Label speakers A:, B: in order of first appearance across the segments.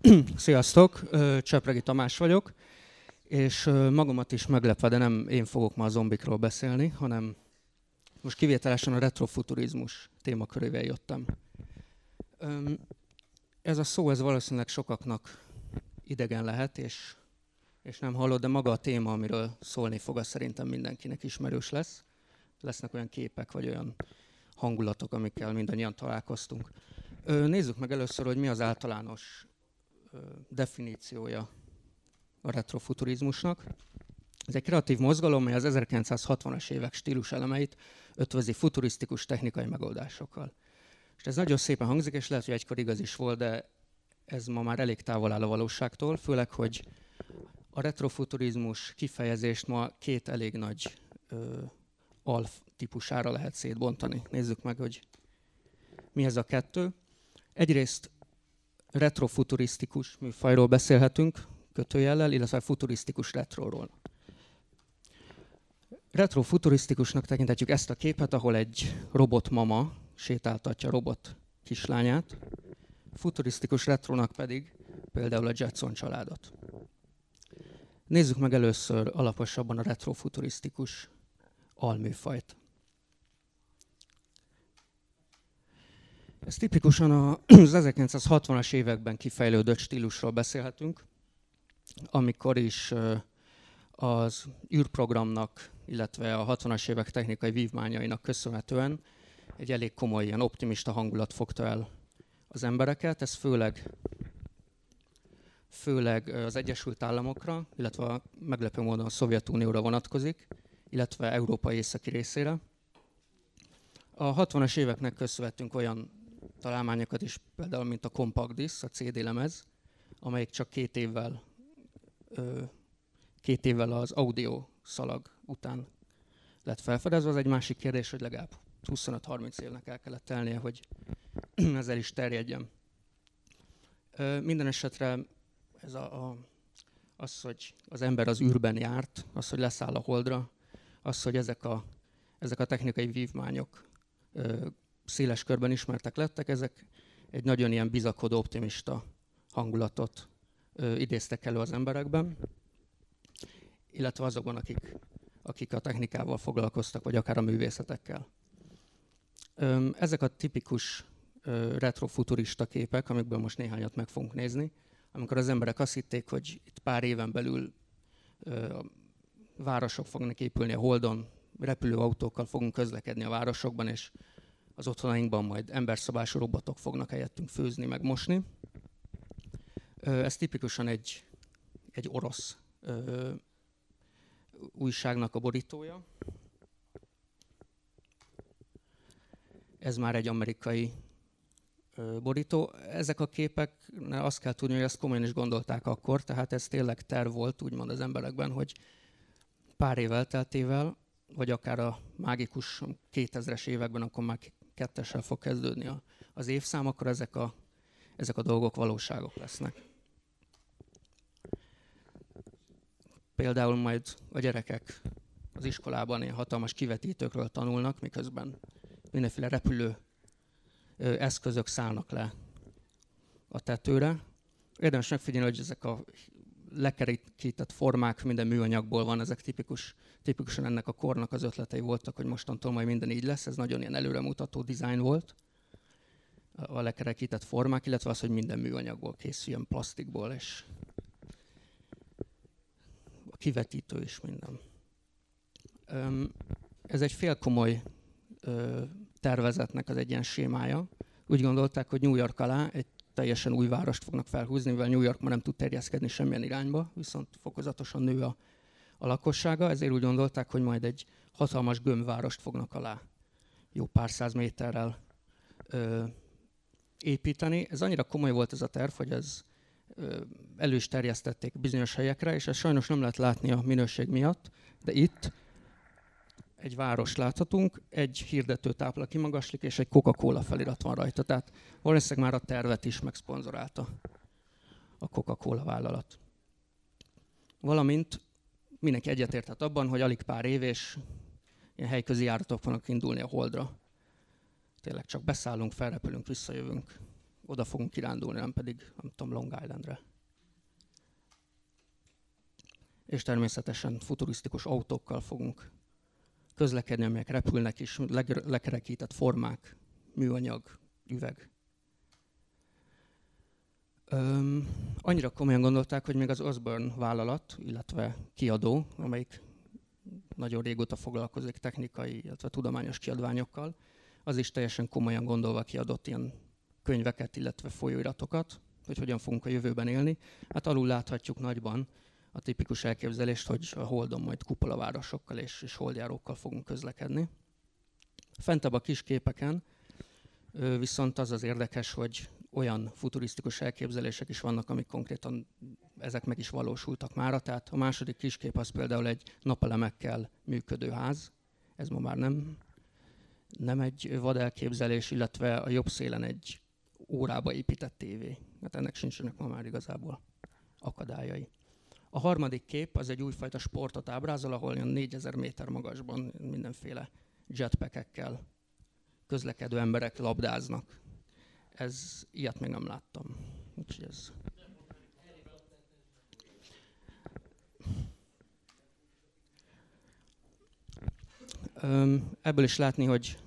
A: Sziasztok, Csepregi Tamás vagyok, és magamat is meglepve, de nem én fogok ma a zombikról beszélni, hanem most kivételesen a retrofuturizmus témakörével jöttem. Ez a szó, ez valószínűleg sokaknak idegen lehet, és, és nem hallod, de maga a téma, amiről szólni fog, az szerintem mindenkinek ismerős lesz. Lesznek olyan képek, vagy olyan hangulatok, amikkel mindannyian találkoztunk. Nézzük meg először, hogy mi az általános definíciója a retrofuturizmusnak. Ez egy kreatív mozgalom, mely az 1960-as évek stílus elemeit ötvözi futurisztikus technikai megoldásokkal. És ez nagyon szépen hangzik, és lehet, hogy egykor igaz is volt, de ez ma már elég távol áll a valóságtól, főleg, hogy a retrofuturizmus kifejezést ma két elég nagy ö, alf típusára lehet szétbontani. Nézzük meg, hogy mi ez a kettő. Egyrészt retrofuturisztikus műfajról beszélhetünk, kötőjellel, illetve futurisztikus retroról. Retrofuturisztikusnak tekintetjük ezt a képet, ahol egy robotmama sétáltatja robot kislányát, futurisztikus retrónak pedig például a Jetson családot. Nézzük meg először alaposabban a retrofuturisztikus alműfajt. Ez tipikusan az 1960-as években kifejlődött stílusról beszélhetünk, amikor is az űrprogramnak, illetve a 60-as évek technikai vívmányainak köszönhetően egy elég komoly, ilyen optimista hangulat fogta el az embereket. Ez főleg, főleg az Egyesült Államokra, illetve a meglepő módon a Szovjetunióra vonatkozik, illetve Európa északi részére. A 60-as éveknek köszönhetünk olyan találmányokat is, például mint a Compact Disc, a CD lemez, amelyik csak két évvel, két évvel az audio szalag után lett felfedezve. Az egy másik kérdés, hogy legalább 25-30 évnek el kellett telnie, hogy ezzel is terjedjen. Minden esetre ez a, a, az, hogy az ember az űrben járt, az, hogy leszáll a holdra, az, hogy ezek a, ezek a technikai vívmányok széles körben ismertek lettek, ezek egy nagyon ilyen bizakodó, optimista hangulatot ö, idéztek elő az emberekben, illetve azokban, akik, akik a technikával foglalkoztak, vagy akár a művészetekkel. Ö, ezek a tipikus ö, retrofuturista képek, amikből most néhányat meg fogunk nézni, amikor az emberek azt hitték, hogy itt pár éven belül ö, városok fognak épülni a Holdon, repülőautókkal fogunk közlekedni a városokban, és az otthonainkban majd emberszabású robotok fognak helyettünk főzni, meg mosni. Ez tipikusan egy, egy orosz ö, újságnak a borítója. Ez már egy amerikai ö, borító. Ezek a képek, azt kell tudni, hogy ezt komolyan is gondolták akkor, tehát ez tényleg terv volt, úgymond az emberekben, hogy pár év elteltével, vagy akár a mágikus 2000-es években, akkor már kettessel fog kezdődni a, az évszám, akkor ezek a, ezek a dolgok valóságok lesznek. Például majd a gyerekek az iskolában ilyen hatalmas kivetítőkről tanulnak, miközben mindenféle repülő eszközök szállnak le a tetőre. Érdemes megfigyelni, hogy ezek a lekerített formák minden műanyagból van, ezek tipikus, tipikusan ennek a kornak az ötletei voltak, hogy mostantól majd minden így lesz, ez nagyon ilyen előremutató dizájn volt, a lekerekített formák, illetve az, hogy minden műanyagból készüljön, plastikból, és a kivetítő is minden. Ez egy félkomoly tervezetnek az egy ilyen sémája. Úgy gondolták, hogy New York alá egy teljesen új várost fognak felhúzni, mivel New York már nem tud terjeszkedni semmilyen irányba, viszont fokozatosan nő a, a lakossága, ezért úgy gondolták, hogy majd egy hatalmas gömbvárost fognak alá jó pár száz méterrel ö, építeni. Ez annyira komoly volt ez a terv, hogy ez ö, elő terjesztették bizonyos helyekre, és ezt sajnos nem lehet látni a minőség miatt, de itt egy város láthatunk, egy hirdető tápla kimagaslik, és egy Coca-Cola felirat van rajta. Tehát valószínűleg már a tervet is megszponzorálta a Coca-Cola vállalat. Valamint mindenki egyetérthet abban, hogy alig pár év, és ilyen helyközi járatok fognak indulni a Holdra. Tényleg csak beszállunk, felrepülünk, visszajövünk, oda fogunk kirándulni, nem pedig, nem tudom, Long Islandre. És természetesen futurisztikus autókkal fogunk közlekedni, amelyek repülnek is, lekerekített formák, műanyag, üveg. Öm, annyira komolyan gondolták, hogy még az Osborne vállalat, illetve kiadó, amelyik nagyon régóta foglalkozik technikai, illetve tudományos kiadványokkal, az is teljesen komolyan gondolva kiadott ilyen könyveket, illetve folyóiratokat, hogy hogyan fogunk a jövőben élni. Hát alul láthatjuk nagyban a tipikus elképzelést, hogy a Holdon majd kupolavárosokkal és, és holdjárókkal fogunk közlekedni. Fentebb a kis képeken viszont az az érdekes, hogy olyan futurisztikus elképzelések is vannak, amik konkrétan ezek meg is valósultak már. Tehát a második kiskép az például egy napelemekkel működő ház. Ez ma már nem, nem egy vad elképzelés, illetve a jobb szélen egy órába épített tévé. Hát ennek sincsenek ma már igazából akadályai. A harmadik kép az egy újfajta sportot ábrázol, ahol olyan 4000 méter magasban mindenféle jetpackekkel közlekedő emberek labdáznak. Ez, ilyet még nem láttam. Úgyhogy ez... Ebből is látni, hogy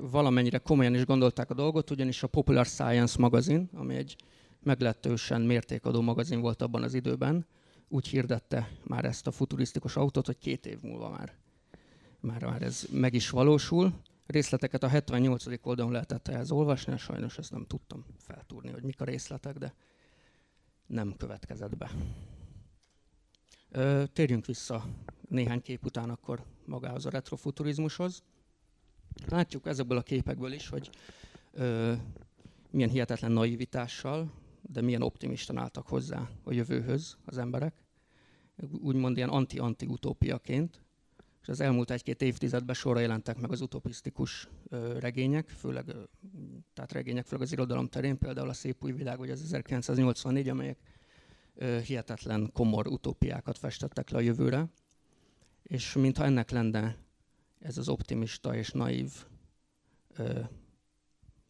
A: valamennyire komolyan is gondolták a dolgot, ugyanis a Popular Science magazin, ami egy meglehetősen mértékadó magazin volt abban az időben, úgy hirdette már ezt a futurisztikus autót, hogy két év múlva már, már, már ez meg is valósul. Részleteket a 78. oldalon lehetett ehhez olvasni, sajnos ezt nem tudtam feltúrni, hogy mik a részletek, de nem következett be. Ö, térjünk vissza néhány kép után akkor magához a retrofuturizmushoz. Látjuk ezekből a képekből is, hogy ö, milyen hihetetlen naivitással, de milyen optimisten álltak hozzá a jövőhöz az emberek. Úgymond ilyen anti-anti utópiaként. És az elmúlt egy-két évtizedben sorra jelentek meg az utopisztikus regények, főleg, tehát regények főleg az irodalom terén, például a Szép új világ, vagy az 1984, amelyek hihetetlen komor utópiákat festettek le a jövőre. És mintha ennek lenne ez az optimista és naív ö,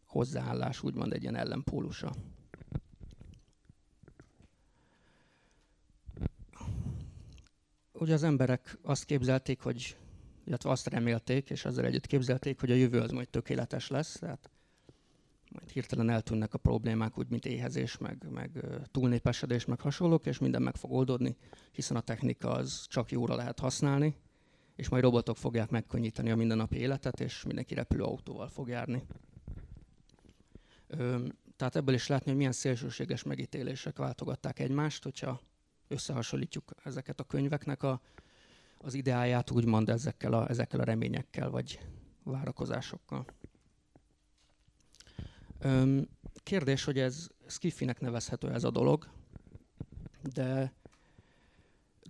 A: hozzáállás úgymond egy ilyen ellenpólusa. Ugye az emberek azt képzelték, hogy, illetve azt remélték, és ezzel együtt képzelték, hogy a jövő az majd tökéletes lesz, tehát majd hirtelen eltűnnek a problémák, úgy mint éhezés, meg, meg túlnépesedés, meg hasonlók, és minden meg fog oldódni, hiszen a technika az csak jóra lehet használni, és majd robotok fogják megkönnyíteni a mindennapi életet, és mindenki repülőautóval fog járni. Ö, tehát ebből is látni, hogy milyen szélsőséges megítélések váltogatták egymást, hogyha összehasonlítjuk ezeket a könyveknek a, az ideáját, úgymond ezekkel a, ezekkel a reményekkel vagy várakozásokkal. Ö, kérdés, hogy ez skiffinek nevezhető ez a dolog, de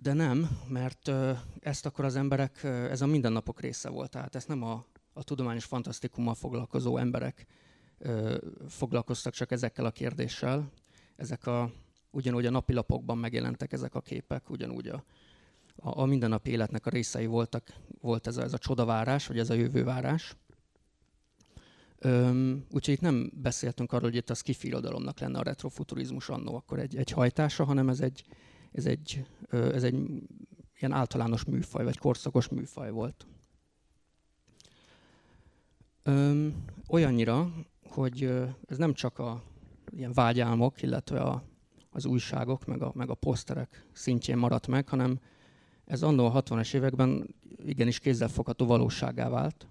A: de nem, mert ezt akkor az emberek, ez a mindennapok része volt, tehát ezt nem a, a tudományos fantasztikummal foglalkozó emberek foglalkoztak csak ezekkel a kérdéssel. Ezek a, ugyanúgy a napilapokban megjelentek ezek a képek, ugyanúgy a, a, a mindennapi életnek a részei voltak, volt ez a, ez a csodavárás, vagy ez a jövővárás. Öm, úgyhogy itt nem beszéltünk arról, hogy itt a skifi irodalomnak lenne a retrofuturizmus annó akkor egy, egy hajtása, hanem ez egy, ez egy, ez egy ilyen általános műfaj, vagy korszakos műfaj volt. Öm, olyannyira, hogy ez nem csak a ilyen vágyálmok, illetve a, az újságok, meg a, meg a poszterek szintjén maradt meg, hanem ez annó a 60-es években igenis kézzelfogható valóságá vált,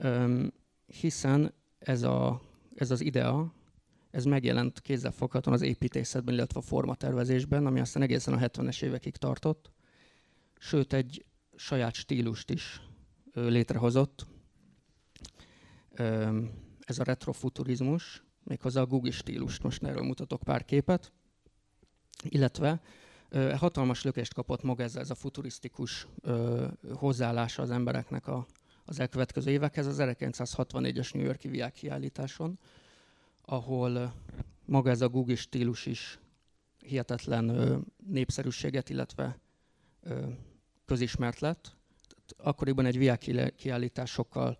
A: Öm, hiszen ez, a, ez az idea, ez megjelent kézzelfoghatóan az építészetben, illetve a formatervezésben, ami aztán egészen a 70-es évekig tartott. Sőt, egy saját stílust is ö, létrehozott. Ö, ez a retrofuturizmus, méghozzá a Google stílust, most erről mutatok pár képet. Illetve hatalmas lökést kapott maga ez, ez a futurisztikus ö, hozzáállása az embereknek a, az elkövetkező évekhez, az 1964-es New Yorki világkiállításon, ahol maga ez a Google stílus is hihetetlen ö, népszerűséget, illetve ö, közismert lett. Akkoriban egy VR kiállítás sokkal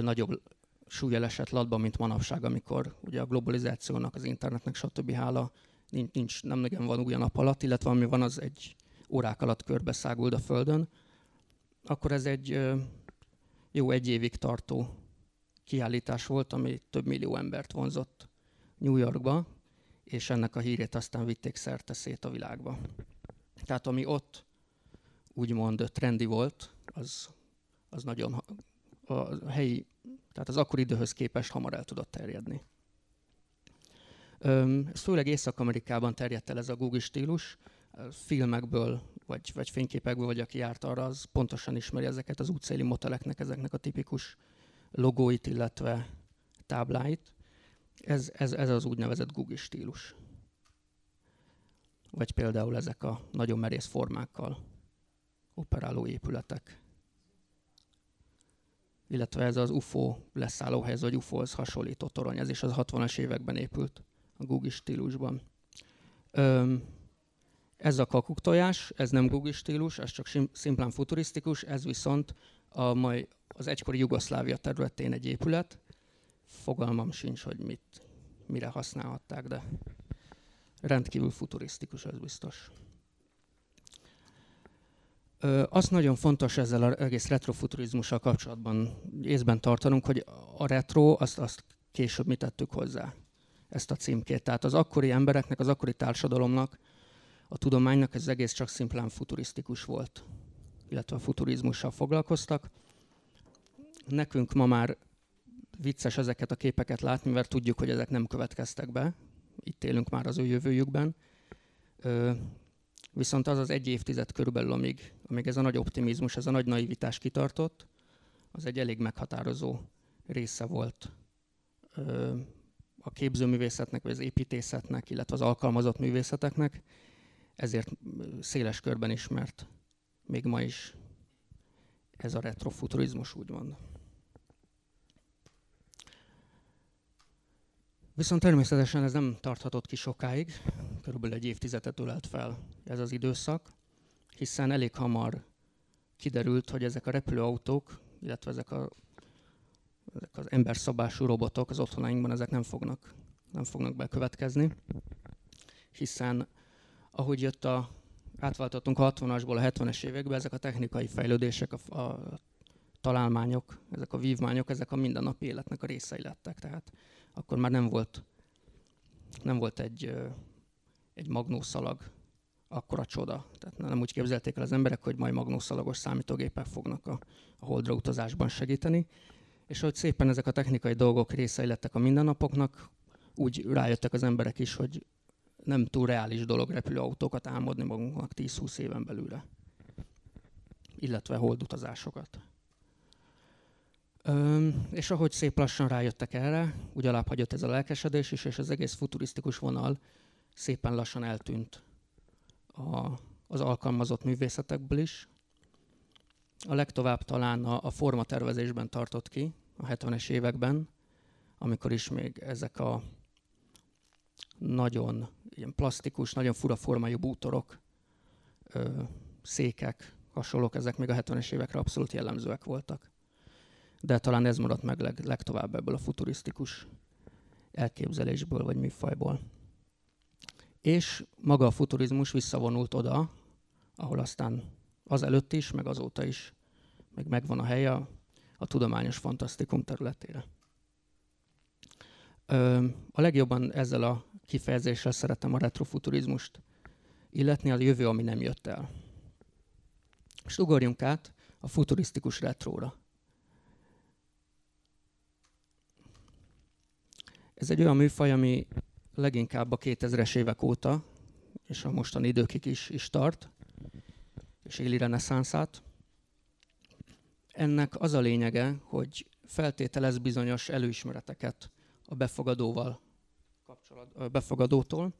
A: nagyobb súlyelesett latba, mint manapság, amikor ugye a globalizációnak, az internetnek, stb. hála nincs, nincs nem nagyon van a nap alatt, illetve ami van, az egy órák alatt körbe száguld a Földön, akkor ez egy jó egy évig tartó kiállítás volt, ami több millió embert vonzott New Yorkba, és ennek a hírét aztán vitték szerte szét a világba. Tehát ami ott úgymond trendi volt, az, az nagyon a helyi, tehát az akkori időhöz képest hamar el tudott terjedni. Ez főleg Észak-Amerikában terjedt el ez a Google stílus, filmekből, vagy, vagy fényképekből, vagy aki járt arra, az pontosan ismeri ezeket az útszéli moteleknek, ezeknek a tipikus logóit, illetve tábláit. Ez, ez, ez az úgynevezett Google stílus. Vagy például ezek a nagyon merész formákkal operáló épületek. Illetve ez az UFO leszállóhelyez, vagy UFO-hoz hasonlító torony, ez is az 60-as években épült a Google stílusban. Öm, ez a kakuktojás, ez nem Google stílus, ez csak szimplán futurisztikus, ez viszont a mai, az egykori Jugoszlávia területén egy épület. Fogalmam sincs, hogy mit, mire használhatták, de rendkívül futurisztikus, ez biztos. Ö, azt nagyon fontos ezzel az egész retrofuturizmussal kapcsolatban észben tartanunk, hogy a retro, azt, azt később mi tettük hozzá, ezt a címkét. Tehát az akkori embereknek, az akkori társadalomnak, a tudománynak ez egész csak szimplán futurisztikus volt, illetve a futurizmussal foglalkoztak. Nekünk ma már vicces ezeket a képeket látni, mert tudjuk, hogy ezek nem következtek be. Itt élünk már az ő jövőjükben. Viszont az az egy évtized körülbelül, amíg, amíg ez a nagy optimizmus, ez a nagy naivitás kitartott, az egy elég meghatározó része volt ö, a képzőművészetnek, vagy az építészetnek, illetve az alkalmazott művészeteknek, ezért széles körben ismert még ma is ez a retrofuturizmus, úgymond. Viszont természetesen ez nem tarthatott ki sokáig, körülbelül egy évtizedet ölelt fel ez az időszak, hiszen elég hamar kiderült, hogy ezek a repülőautók, illetve ezek, a, ezek az emberszabású robotok az otthonainkban ezek nem fognak, nem fognak bekövetkezni, hiszen ahogy jött a, átváltottunk a 60-asból a 70-es évekbe, ezek a technikai fejlődések, a, a találmányok, ezek a vívmányok, ezek a mindennapi életnek a részei lettek. Tehát akkor már nem volt, nem volt egy, egy magnószalag akkora csoda. Tehát nem úgy képzelték el az emberek, hogy majd magnószalagos számítógépek fognak a, a holdra utazásban segíteni. És hogy szépen ezek a technikai dolgok részei lettek a mindennapoknak, úgy rájöttek az emberek is, hogy nem túl reális dolog repülőautókat álmodni magunknak 10-20 éven belőle. Illetve holdutazásokat. Öm, és ahogy szép lassan rájöttek erre, úgy alább hagyott ez a lelkesedés is, és az egész futurisztikus vonal szépen lassan eltűnt a, az alkalmazott művészetekből is. A legtovább talán a, a formatervezésben tartott ki, a 70-es években, amikor is még ezek a nagyon ilyen plastikus, nagyon fura formájú bútorok, ö, székek, hasonlók, ezek még a 70-es évekre abszolút jellemzőek voltak. De talán ez maradt meg leg, legtovább ebből a futurisztikus elképzelésből vagy műfajból. És maga a futurizmus visszavonult oda, ahol aztán az előtt is, meg azóta is meg megvan a helye a, a tudományos fantasztikum területére. Ö, a legjobban ezzel a kifejezéssel szeretem a retrofuturizmust illetni, a jövő, ami nem jött el. És ugorjunk át a futurisztikus retróra. Ez egy olyan műfaj, ami leginkább a 2000-es évek óta, és a mostani időkig is, is tart, és éli reneszánszát. Ennek az a lényege, hogy feltételez bizonyos előismereteket a befogadóval kapcsolat, befogadótól.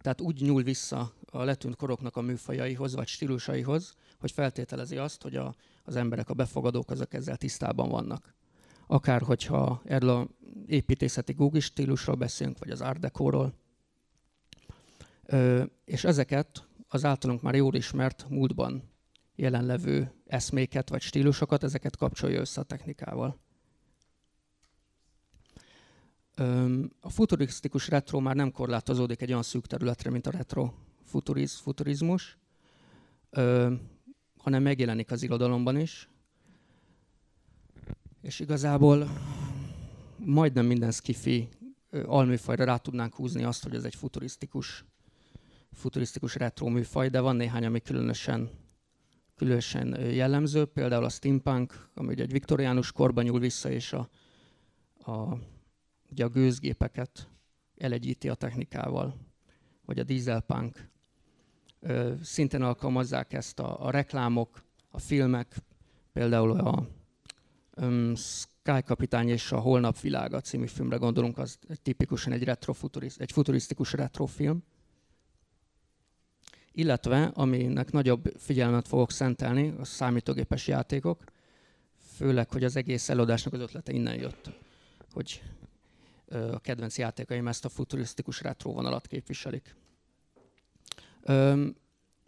A: Tehát úgy nyúl vissza a letűnt koroknak a műfajaihoz, vagy stílusaihoz, hogy feltételezi azt, hogy a, az emberek, a befogadók azok ezzel tisztában vannak. Akár hogyha erről a építészeti Google stílusról beszélünk, vagy az Art Deco-ról. És ezeket az általunk már jól ismert múltban jelenlevő eszméket vagy stílusokat, ezeket kapcsolja össze a technikával. A futurisztikus retro már nem korlátozódik egy olyan szűk területre, mint a retro futuriz, futurizmus, hanem megjelenik az irodalomban is. És igazából majdnem minden skifi alműfajra rá tudnánk húzni azt, hogy ez egy futurisztikus, futurisztikus retro műfaj, de van néhány, ami különösen, különösen jellemző, például a steampunk, ami ugye egy viktoriánus korban nyúl vissza, és a, a, ugye a gőzgépeket elegyíti a technikával, vagy a dieselpunk. Szintén alkalmazzák ezt a, a reklámok, a filmek, például a um, Sky Kapitány és a Holnap világa című filmre gondolunk, az tipikusan egy, retrofuturiz, egy futurisztikus retrofilm. Illetve, aminek nagyobb figyelmet fogok szentelni, a számítógépes játékok, főleg, hogy az egész előadásnak az ötlete innen jött, hogy a kedvenc játékaim ezt a futurisztikus retro vonalat képviselik.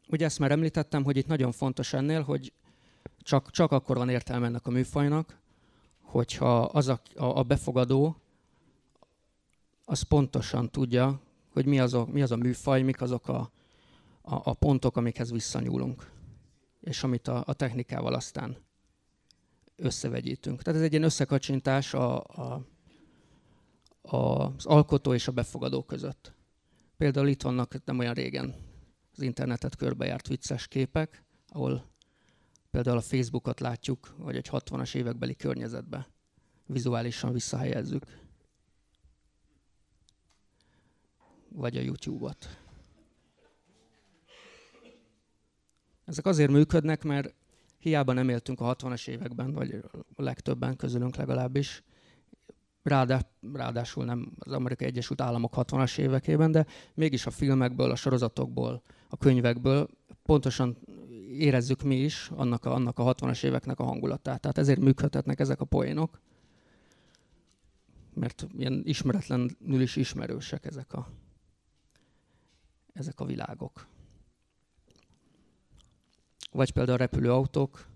A: Ugye ezt már említettem, hogy itt nagyon fontos ennél, hogy csak, csak akkor van értelme ennek a műfajnak, hogyha az a, a befogadó az pontosan tudja, hogy mi az a, mi az a műfaj, mik azok a, a, a pontok, amikhez visszanyúlunk, és amit a, a technikával aztán összevegyítünk. Tehát ez egy ilyen összekacsintás a, a, a, az alkotó és a befogadó között. Például itt vannak nem olyan régen az internetet körbejárt vicces képek, ahol például a Facebookot látjuk, vagy egy 60-as évekbeli környezetbe vizuálisan visszahelyezzük. Vagy a YouTube-ot. Ezek azért működnek, mert hiába nem éltünk a 60-as években, vagy a legtöbben közülünk legalábbis, Rádá, ráadásul nem az Amerikai Egyesült Államok 60-as évekében, de mégis a filmekből, a sorozatokból, a könyvekből pontosan érezzük mi is annak a, annak a 60-as éveknek a hangulatát. Tehát ezért működhetnek ezek a poénok, mert ilyen ismeretlenül is ismerősek ezek a, ezek a világok. Vagy például a repülőautók,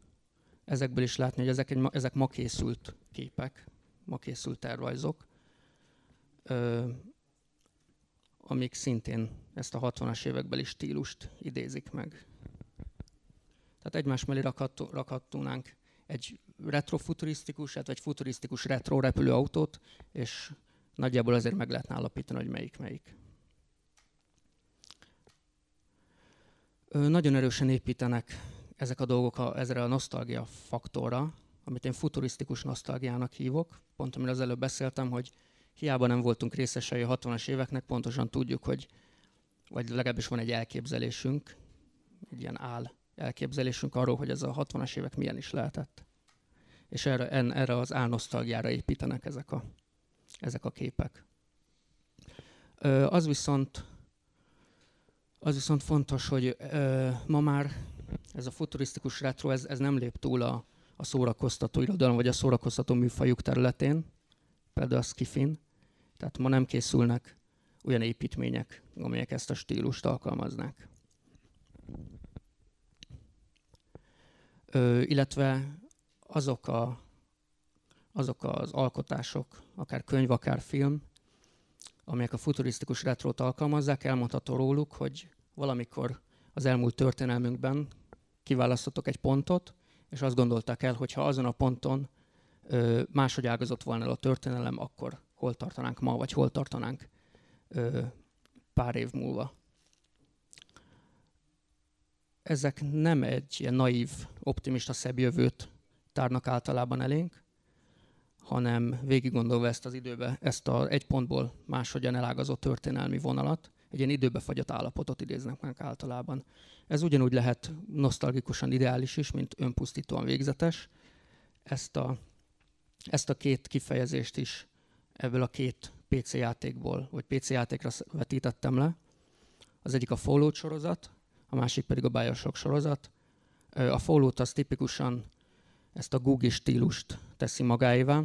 A: ezekből is látni, hogy ezek, egy, ezek ma készült képek, ma készült tervrajzok, ö, amik szintén ezt a 60-as évekbeli stílust idézik meg. Tehát egymás mellé rakhattunk egy retrofuturisztikus, vagy futurisztikus retro repülőautót, és nagyjából azért meg lehetne állapítani, hogy melyik melyik. Nagyon erősen építenek ezek a dolgok a, ezre a nosztalgia faktorra, amit én futurisztikus nosztalgiának hívok. Pont amiről az előbb beszéltem, hogy hiába nem voltunk részesei a 60-as éveknek, pontosan tudjuk, hogy vagy legalábbis van egy elképzelésünk, egy ilyen áll elképzelésünk arról, hogy ez a 60-as évek milyen is lehetett. És erre, en, erre az álnosztalgiára építenek ezek a, ezek a képek. Ö, az viszont az viszont fontos, hogy ö, ma már ez a futurisztikus retro, ez, ez nem lép túl a, a szórakoztató irodalom, vagy a szórakoztató műfajuk területén, például a skifin. Tehát ma nem készülnek olyan építmények, amelyek ezt a stílust alkalmaznák. Illetve azok, a, azok az alkotások, akár könyv, akár film, amelyek a futurisztikus retrót alkalmazzák, elmondható róluk, hogy valamikor az elmúlt történelmünkben kiválasztottak egy pontot, és azt gondolták el, hogy ha azon a ponton ö, máshogy ágazott volna el a történelem, akkor hol tartanánk ma, vagy hol tartanánk ö, pár év múlva. Ezek nem egy ilyen naív, optimista szebb jövőt tárnak általában elénk, hanem végig gondolva ezt az időbe, ezt a egy pontból máshogyan elágazott történelmi vonalat, egy ilyen időbe fagyott állapotot idéznek meg általában. Ez ugyanúgy lehet nosztalgikusan ideális is, mint önpusztítóan végzetes. Ezt a, ezt a két kifejezést is ebből a két PC játékból, vagy PC játékra vetítettem le. Az egyik a Fallout sorozat, a másik pedig a Bioshock sorozat. A Fallout az tipikusan ezt a Google stílust teszi magáévá.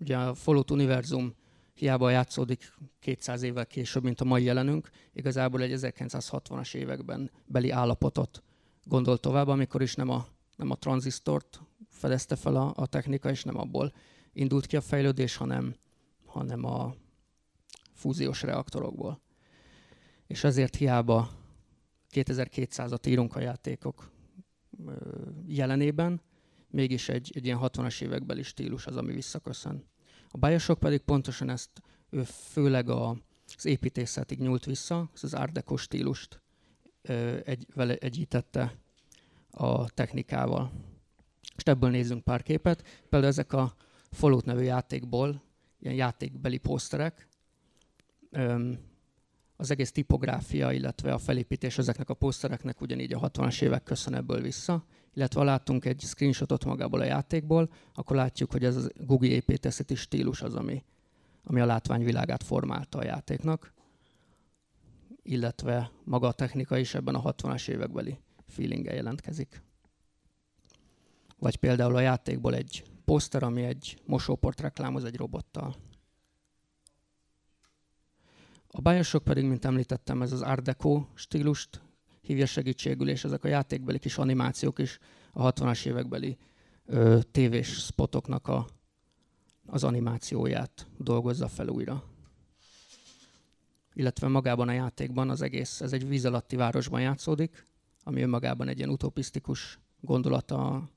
A: Ugye a Fallout univerzum hiába játszódik 200 évvel később, mint a mai jelenünk, igazából egy 1960-as években beli állapotot gondol tovább, amikor is nem a, nem a tranzisztort fedezte fel a, a technika, és nem abból indult ki a fejlődés, hanem hanem a fúziós reaktorokból. És ezért hiába 2200-at írunk a játékok jelenében, mégis egy, egy ilyen 60-as évekbeli stílus az, ami visszaköszön. A Bioshock pedig pontosan ezt, ő főleg a, az építészetig nyúlt vissza, az Art Deco stílust egy, vele egyítette a technikával. És ebből nézzünk pár képet. Például ezek a Fallout nevű játékból, ilyen játékbeli poszterek, az egész tipográfia, illetve a felépítés ezeknek a posztereknek ugyanígy a 60-as évek köszön ebből vissza, illetve ha láttunk egy screenshotot magából a játékból, akkor látjuk, hogy ez a Google építészeti stílus az, ami, ami a látványvilágát formálta a játéknak, illetve maga a technika is ebben a 60-as évekbeli feelinggel jelentkezik. Vagy például a játékból egy poszter, ami egy mosóport reklámoz egy robottal. A Bioshock pedig, mint említettem, ez az Art Deco stílust hívja segítségül, és ezek a játékbeli kis animációk is a 60-as évekbeli ö, tévés spotoknak a, az animációját dolgozza fel újra. Illetve magában a játékban az egész, ez egy víz alatti városban játszódik, ami önmagában egy ilyen utopisztikus gondolata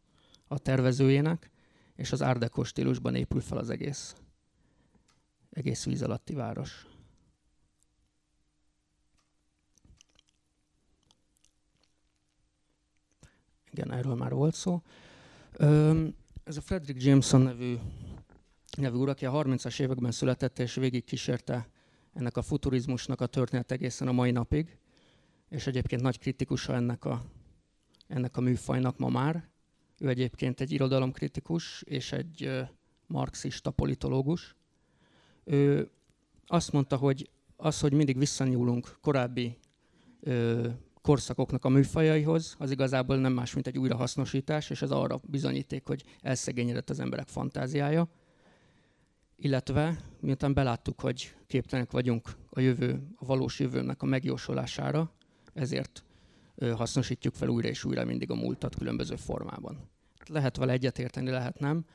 A: a, tervezőjének, és az Deco stílusban épül fel az egész, egész víz alatti város. Igen, erről már volt szó. Ez a Frederick Jameson nevű, nevű úr, aki a 30-as években született, és végig kísérte ennek a futurizmusnak a történet egészen a mai napig, és egyébként nagy kritikusa ennek a, ennek a műfajnak ma már. Ő egyébként egy irodalomkritikus és egy marxista politológus. Ő azt mondta, hogy az, hogy mindig visszanyúlunk korábbi ö, korszakoknak a műfajaihoz, az igazából nem más, mint egy újrahasznosítás, és ez arra bizonyíték, hogy elszegényedett az emberek fantáziája. Illetve, miután beláttuk, hogy képtelenek vagyunk a jövő, a valós jövőnek a megjósolására, ezért hasznosítjuk fel újra és újra mindig a múltat különböző formában. Lehet vele egyetérteni, lehet nem.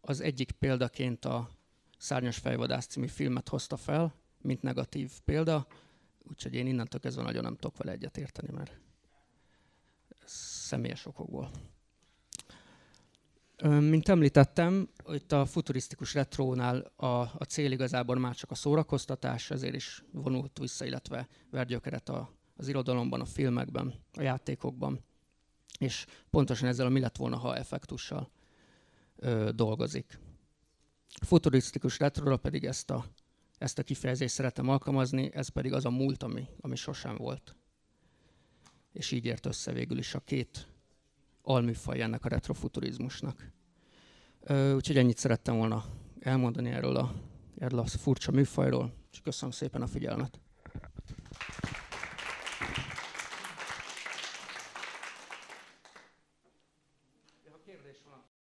A: Az egyik példaként a Szárnyas fejvadász című filmet hozta fel, mint negatív példa, Úgyhogy én innentől kezdve nagyon nem tudok vele egyetérteni, mert személyes okokból. Mint említettem, itt a futurisztikus retrónál a, a cél igazából már csak a szórakoztatás, ezért is vonult vissza, illetve vergyökeret a, az irodalomban, a filmekben, a játékokban, és pontosan ezzel a mi lett volna, ha effektussal ö, dolgozik. Futurisztikus retróra pedig ezt a ezt a kifejezést szeretem alkalmazni, ez pedig az a múlt, ami, ami sosem volt. És így ért össze végül is a két alműfaj ennek a retrofuturizmusnak. Úgyhogy ennyit szerettem volna elmondani erről a, erről a furcsa műfajról, és köszönöm szépen a figyelmet.